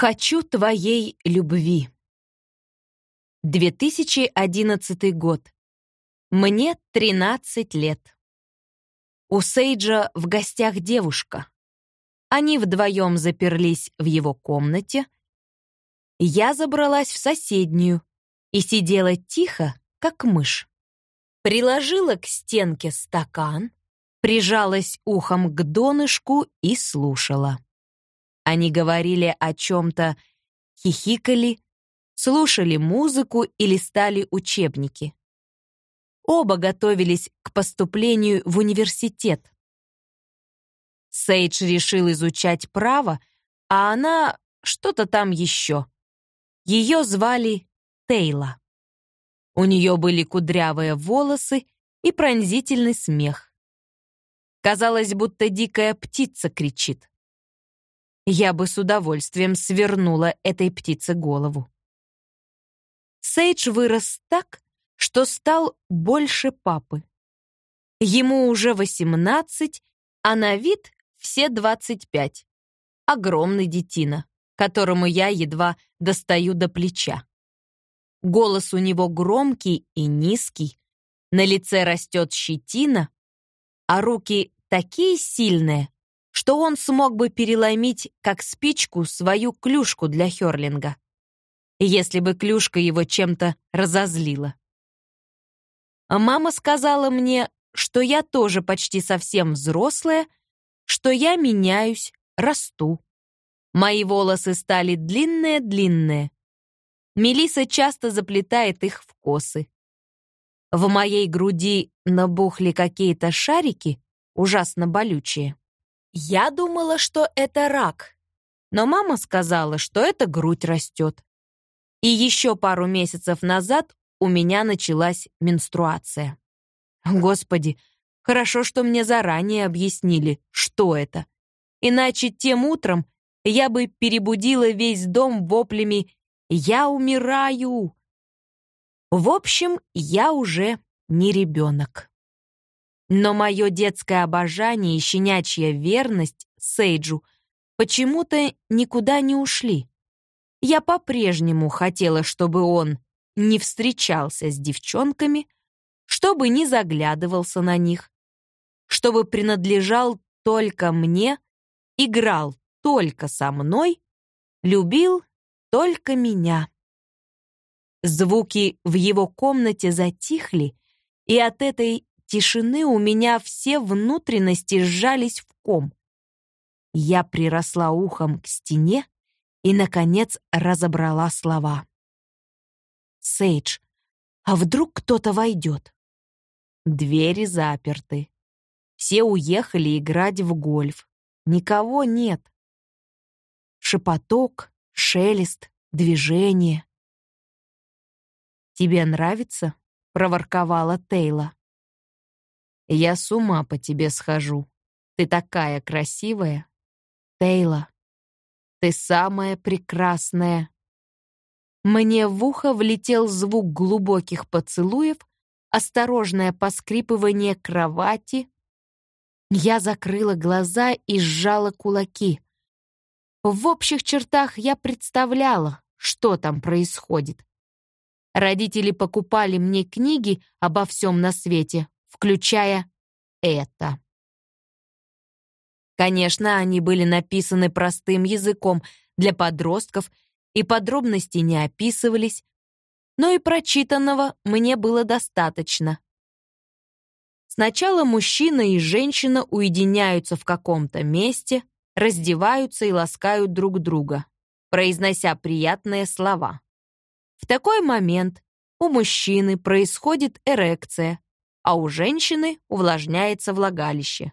Хочу твоей любви. 2011 год. Мне 13 лет. У Сейджа в гостях девушка. Они вдвоем заперлись в его комнате. Я забралась в соседнюю и сидела тихо, как мышь. Приложила к стенке стакан, прижалась ухом к донышку и слушала. Они говорили о чем-то, хихикали, слушали музыку и листали учебники. Оба готовились к поступлению в университет. Сейдж решил изучать право, а она что-то там еще. Ее звали Тейла. У нее были кудрявые волосы и пронзительный смех. Казалось, будто дикая птица кричит я бы с удовольствием свернула этой птице голову. Сейдж вырос так, что стал больше папы. Ему уже 18, а на вид все 25. Огромный детина, которому я едва достаю до плеча. Голос у него громкий и низкий, на лице растет щетина, а руки такие сильные, что он смог бы переломить, как спичку, свою клюшку для хёрлинга, если бы клюшка его чем-то разозлила. Мама сказала мне, что я тоже почти совсем взрослая, что я меняюсь, расту. Мои волосы стали длинные-длинные. Мелиса часто заплетает их в косы. В моей груди набухли какие-то шарики, ужасно болючие. Я думала, что это рак, но мама сказала, что это грудь растет. И еще пару месяцев назад у меня началась менструация. Господи, хорошо, что мне заранее объяснили, что это. Иначе тем утром я бы перебудила весь дом воплями «Я умираю!». В общем, я уже не ребенок. Но мое детское обожание и щенячья верность Сейджу почему-то никуда не ушли. Я по-прежнему хотела, чтобы он не встречался с девчонками, чтобы не заглядывался на них, чтобы принадлежал только мне, играл только со мной, любил только меня. Звуки в его комнате затихли, и от этой тишины у меня все внутренности сжались в ком. Я приросла ухом к стене и, наконец, разобрала слова. «Сейдж, а вдруг кто-то войдет?» Двери заперты. Все уехали играть в гольф. Никого нет. Шепоток, шелест, движение. «Тебе нравится?» — проворковала Тейла. Я с ума по тебе схожу. Ты такая красивая. Тейла, ты самая прекрасная. Мне в ухо влетел звук глубоких поцелуев, осторожное поскрипывание кровати. Я закрыла глаза и сжала кулаки. В общих чертах я представляла, что там происходит. Родители покупали мне книги обо всем на свете, включая это. Конечно, они были написаны простым языком для подростков, и подробности не описывались, но и прочитанного мне было достаточно. Сначала мужчина и женщина уединяются в каком-то месте, раздеваются и ласкают друг друга, произнося приятные слова. В такой момент у мужчины происходит эрекция, а у женщины увлажняется влагалище.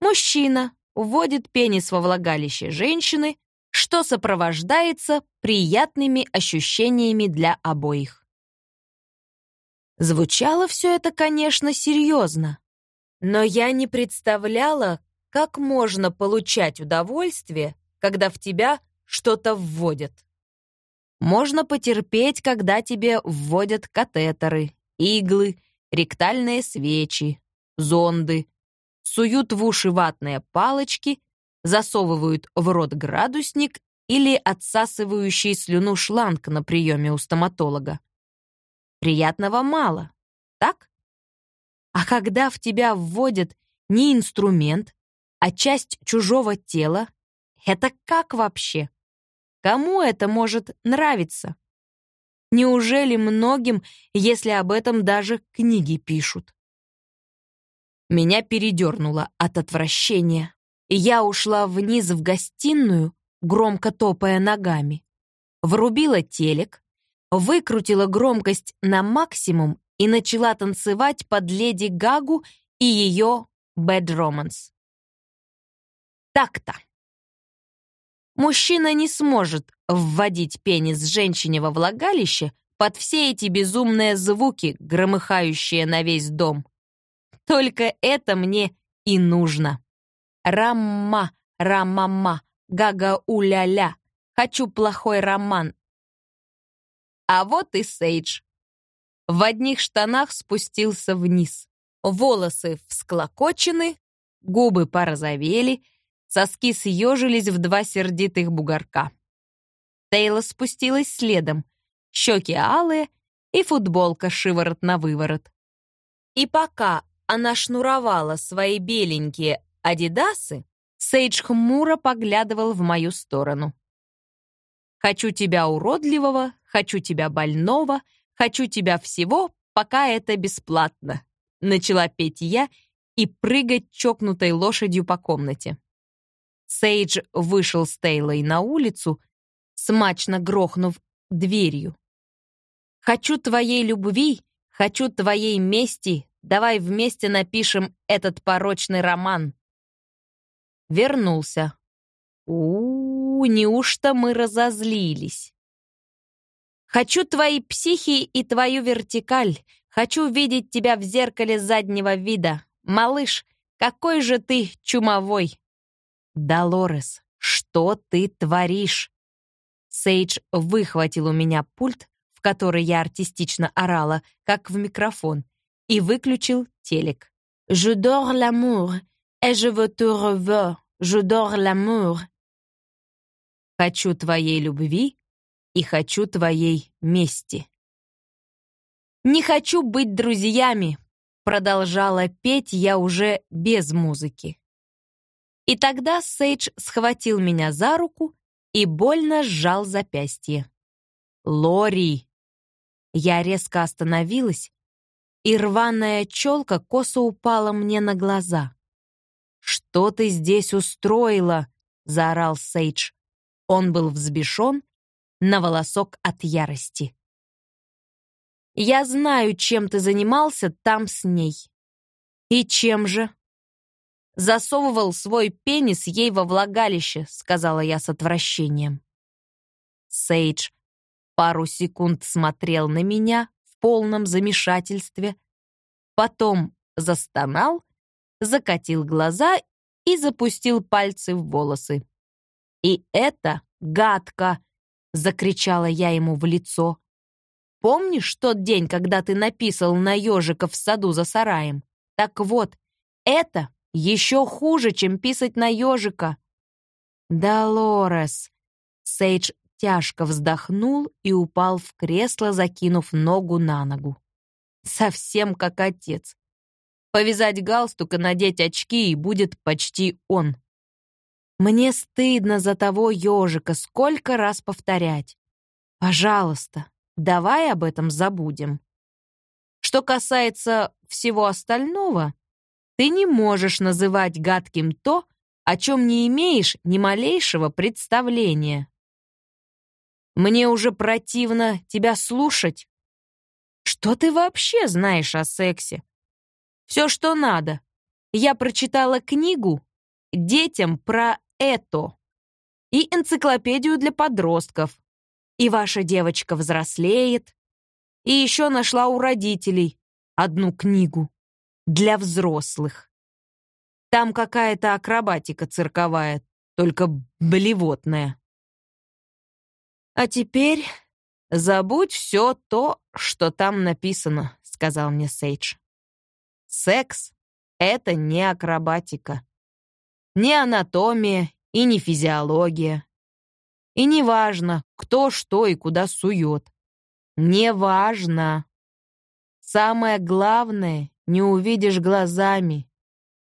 Мужчина вводит пенис во влагалище женщины, что сопровождается приятными ощущениями для обоих. Звучало все это, конечно, серьезно, но я не представляла, как можно получать удовольствие, когда в тебя что-то вводят. Можно потерпеть, когда тебе вводят катетеры, иглы ректальные свечи, зонды, суют в уши ватные палочки, засовывают в рот градусник или отсасывающий слюну шланг на приеме у стоматолога. Приятного мало, так? А когда в тебя вводят не инструмент, а часть чужого тела, это как вообще? Кому это может нравиться? Неужели многим, если об этом даже книги пишут? Меня передернуло от отвращения, я ушла вниз в гостиную, громко топая ногами. Врубила телек, выкрутила громкость на максимум и начала танцевать под Леди Гагу и ее Bad Romance. Так-то. Мужчина не сможет вводить пенис женщине во влагалище под все эти безумные звуки, громыхающие на весь дом. Только это мне и нужно. Рамма, рамама, гага-уля-ля. Хочу плохой роман. А вот и Сейдж. В одних штанах спустился вниз. Волосы всклокочены, губы порозовели, соски съежились в два сердитых бугорка. Тейла спустилась следом, щеки алые и футболка шиворот на выворот. И пока она шнуровала свои беленькие адидасы, Сейдж хмуро поглядывал в мою сторону. «Хочу тебя уродливого, хочу тебя больного, хочу тебя всего, пока это бесплатно», начала петь я и прыгать чокнутой лошадью по комнате. Сейдж вышел с Тейлой на улицу, смачно грохнув дверью. «Хочу твоей любви, хочу твоей мести, давай вместе напишем этот порочный роман». Вернулся. у, -у, -у неужто мы разозлились? «Хочу твои психи и твою вертикаль, хочу видеть тебя в зеркале заднего вида. Малыш, какой же ты чумовой!» «Долорес, что ты творишь?» Сейдж выхватил у меня пульт, в который я артистично орала, как в микрофон, и выключил телек. «Je dors l'amour, et je veux te revoir, je dors l'amour». «Хочу твоей любви и хочу твоей мести». «Не хочу быть друзьями», — продолжала петь я уже без музыки. И тогда Сейдж схватил меня за руку и больно сжал запястье. «Лори!» Я резко остановилась, и рваная челка косо упала мне на глаза. «Что ты здесь устроила?» — заорал Сейдж. Он был взбешен на волосок от ярости. «Я знаю, чем ты занимался там с ней». «И чем же?» Засовывал свой пенис ей во влагалище», — сказала я с отвращением. Сейдж пару секунд смотрел на меня в полном замешательстве, потом застонал, закатил глаза и запустил пальцы в волосы. «И это гадко!» — закричала я ему в лицо. «Помнишь тот день, когда ты написал на ежика в саду за сараем? Так вот, это еще хуже, чем писать на ежика. «Долорес!» Сейдж тяжко вздохнул и упал в кресло, закинув ногу на ногу. Совсем как отец. Повязать галстук и надеть очки, и будет почти он. Мне стыдно за того ежика, сколько раз повторять. Пожалуйста, давай об этом забудем. Что касается всего остального, ты не можешь называть гадким то, о чем не имеешь ни малейшего представления. Мне уже противно тебя слушать. Что ты вообще знаешь о сексе? Все, что надо. Я прочитала книгу детям про это и энциклопедию для подростков. И ваша девочка взрослеет. И еще нашла у родителей одну книгу для взрослых. Там какая-то акробатика цирковая, только блевотная. А теперь забудь все то, что там написано, сказал мне Сейдж. Секс — это не акробатика, не анатомия и не физиология. И неважно, кто что и куда сует. Неважно. Самое главное, не увидишь глазами.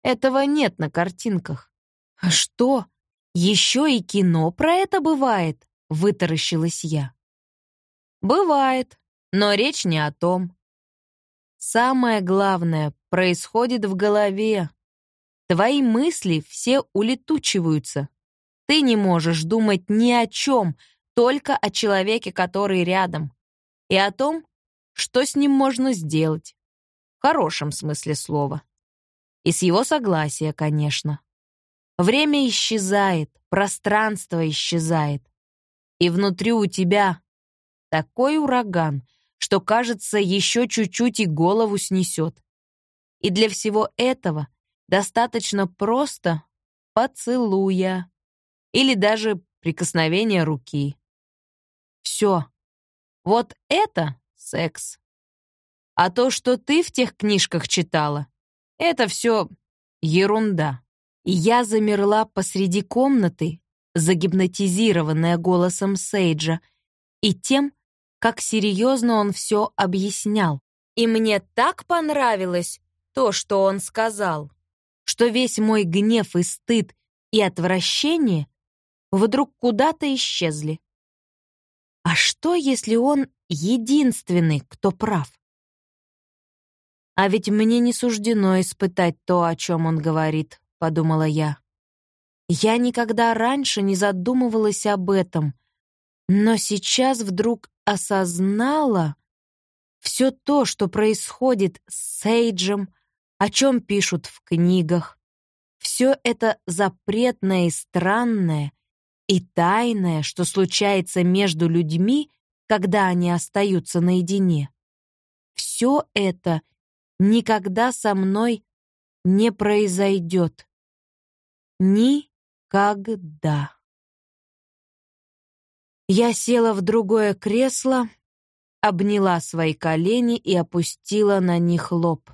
Этого нет на картинках. А что? Еще и кино про это бывает? Вытаращилась я. Бывает, но речь не о том. Самое главное происходит в голове. Твои мысли все улетучиваются. Ты не можешь думать ни о чем, только о человеке, который рядом, и о том, что с ним можно сделать. Хорошем смысле слова. И с его согласия, конечно. Время исчезает, пространство исчезает. И внутри у тебя такой ураган, что, кажется, еще чуть-чуть и голову снесет. И для всего этого достаточно просто поцелуя или даже прикосновения руки. Все. Вот это секс. А то, что ты в тех книжках читала, это все ерунда. И я замерла посреди комнаты, загипнотизированная голосом Сейджа и тем, как серьезно он все объяснял. И мне так понравилось то, что он сказал, что весь мой гнев и стыд и отвращение вдруг куда-то исчезли. А что, если он единственный, кто прав? А ведь мне не суждено испытать то, о чем он говорит, подумала я. Я никогда раньше не задумывалась об этом, но сейчас вдруг осознала все то, что происходит с Сейджем, о чем пишут в книгах. Все это запретное и странное, и тайное, что случается между людьми, когда они остаются наедине. Все это никогда со мной не произойдет. Никогда. Я села в другое кресло, обняла свои колени и опустила на них лоб.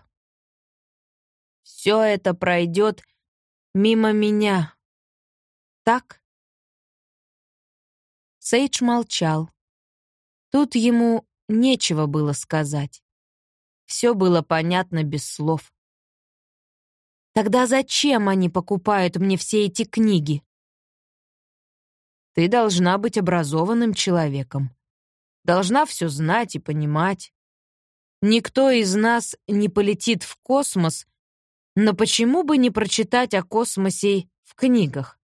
Все это пройдет мимо меня. Так? Сейдж молчал. Тут ему нечего было сказать. Все было понятно без слов. Тогда зачем они покупают мне все эти книги? Ты должна быть образованным человеком. Должна все знать и понимать. Никто из нас не полетит в космос, но почему бы не прочитать о космосе в книгах?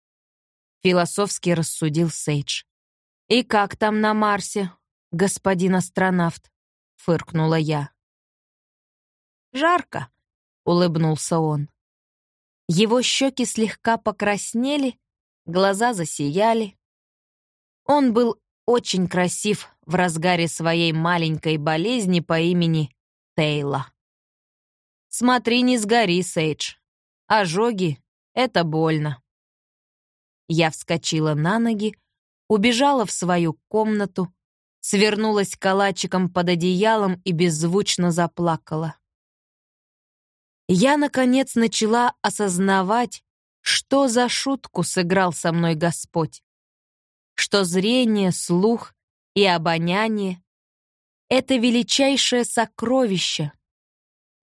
Философски рассудил Сейдж. «И как там на Марсе, господин астронавт?» — фыркнула я. «Жарко», — улыбнулся он. Его щеки слегка покраснели, глаза засияли. Он был очень красив в разгаре своей маленькой болезни по имени Тейла. «Смотри, не сгори, Сейдж. Ожоги — это больно». Я вскочила на ноги, убежала в свою комнату, свернулась калачиком под одеялом и беззвучно заплакала я, наконец, начала осознавать, что за шутку сыграл со мной Господь. Что зрение, слух и обоняние — это величайшее сокровище.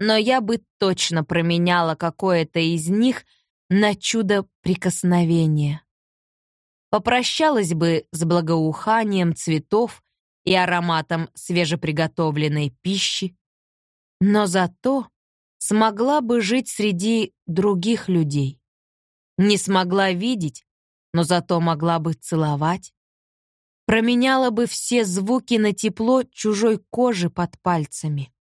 Но я бы точно променяла какое-то из них на чудо прикосновения. Попрощалась бы с благоуханием цветов и ароматом свежеприготовленной пищи, но зато смогла бы жить среди других людей. Не смогла видеть, но зато могла бы целовать. Променяла бы все звуки на тепло чужой кожи под пальцами.